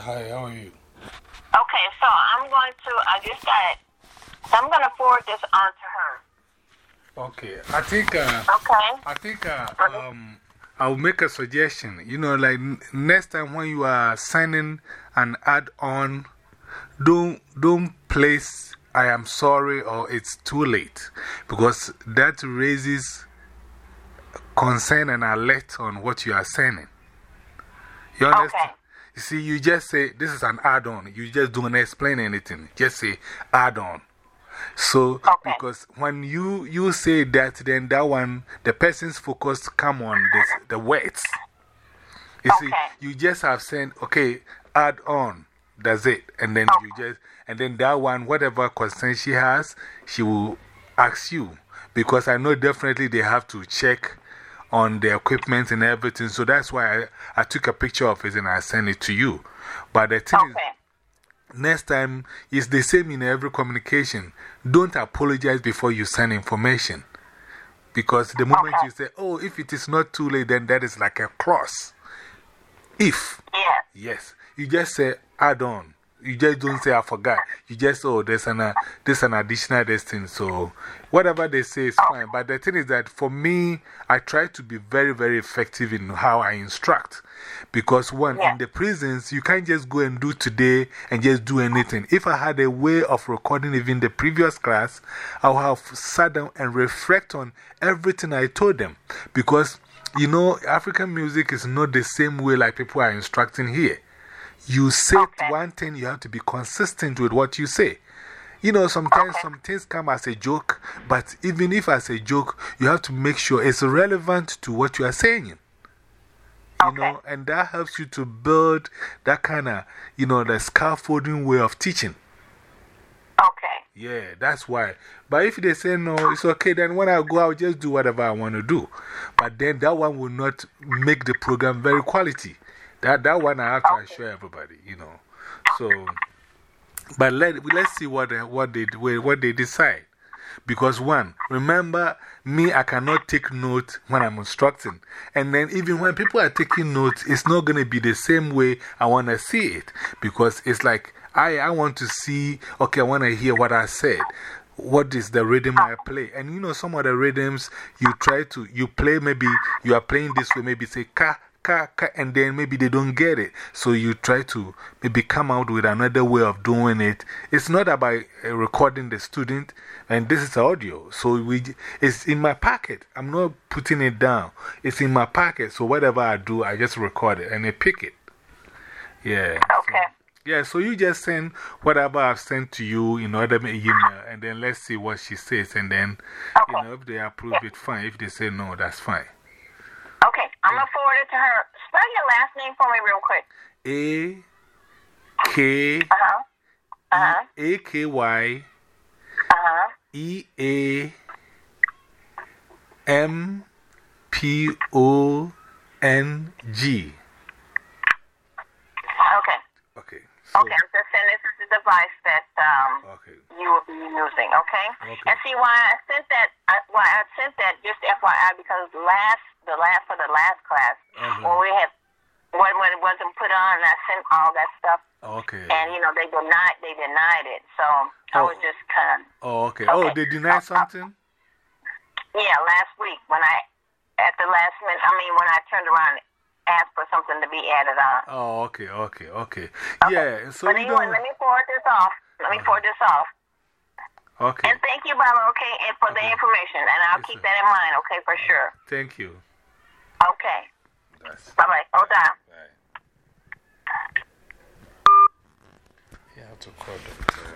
hi, how are you? Okay, so I'm going to, I just got it. So I'm going to forward this on to her. Okay, I think, uh, Okay. I think, uh, um, I'll make a suggestion. You know, like next time when you are signing an add on, don't, don't place I am sorry or it's too late because that raises concern and alert on what you are sending. You understand? Okay. You see, you just say this is an add on. You just don't explain anything. Just say add on. So, Okay. because when you, you say that, then that one, the person's focus come on this, the words. You see, you just have said, okay, add on. That's it. And then you just, and then that one, whatever concern she has, she will ask you. Because I know definitely they have to check on the equipment and everything. So that's why I, I took a picture of it and I sent it to you. But the thing is, next time it's the same in every communication. Don't apologize before you send information. Because the moment Okay. you say, oh, if it is not too late, then that is like a cross. If, Yes. yes, you just say add on. You just don't say I forgot. You just, oh, there's an, uh, there's an additional thing. So, whatever they say is fine. But the thing is that for me, I try to be very, very effective in how I instruct. Because, one, Yeah. in the prisons, you can't just go and do today and just do anything. If I had a way of recording even the previous class, I would have sat down and reflect on everything I told them. Because, you know, African music is not the same way like people are instructing here. You say Okay. one thing, you have to be consistent with what you say. You know, sometimes some things come as a joke, but even if as a joke, you have to make sure it's relevant to what you are saying. You Okay. know, and that helps you to build that kind of, you know, the scaffolding way of teaching. Okay. Yeah, that's why. But if they say no, it's okay, then when I go, I'll just do whatever I want to do. But then that one will not make the program very quality. That, that one I have to assure everybody, you know. So, but let, let's see what they, what, they, what they decide. Because, one, remember, me, I cannot take notes when I'm instructing. And then, even when people are taking notes, it's not going to be the same way I want to see it. Because it's like, I, I want to see, okay, I want to hear what I said. What is the rhythm I play? And you know, some of the rhythms you try to, you play, maybe you are playing this way, maybe say ka, and then maybe they don't get it. So you try to maybe come out with another way of doing it. It's not about uh, recording the student, and this is audio. So we, it's in my pocket. I'm not putting it down. It's in my pocket. So whatever I do, I just record it and I pick it. Yeah. Okay. Yeah, so you just send whatever I've sent to you in order email, and then let's see what she says. And then, you know, if they approve it, fine. If they say no, that's fine. I'm going to forward it to her. Spell your last name for me real quick. A K Uh huh. Uh huh. A K Y Uh huh. E A M P O N G. Okay. Okay. So, Okay. I'm just saying this is the device that um, okay. you will be using, okay? Okay. And see why I sent that, I, I sent that just FYI because last, the last, for the last class, Uh-huh. when we had, when, when it wasn't put on, I sent all that stuff, Okay. and you know, they denied, they denied it. So I was Oh. just kind of, Oh, okay. Oh, Okay. they denied something? yeah, last week when I, at the last minute, I mean, when I turned around and asked for something to be added on. Oh, okay, okay, okay. Yeah, so but you anyway, let me forward this off. Let me forward this off. Okay. And thank you, Baba, okay, and for the information. And I'll Yes, keep sir. that in mind, okay, for sure. Thank you. Okay. That's Bye bye. Hold on. right. You have to call them.